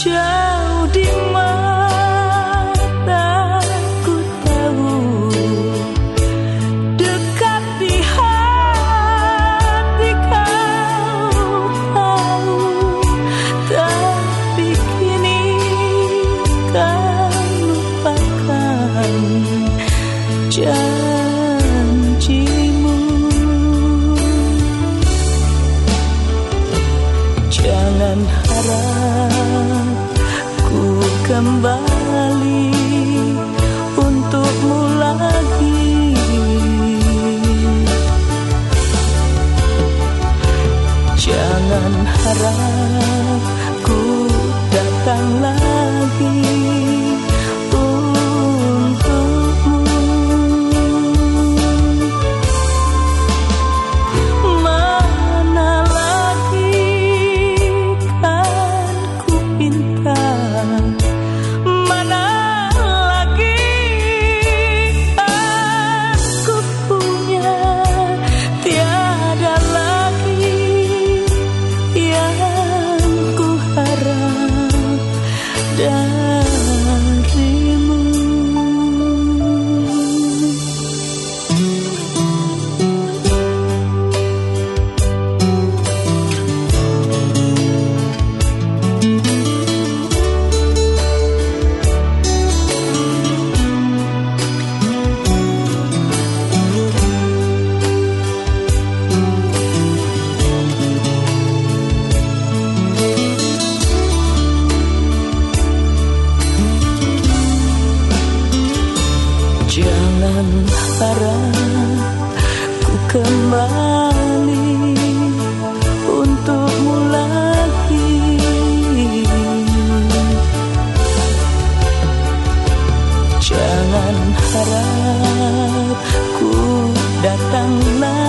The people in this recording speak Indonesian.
jauh di mataku tahu. Dekat di hati kau tahu tapi kini kau lupakan janjimu. Jangan harap ku kembali 人 ku kembali untukmu lagi jangan harap ku datang lagi.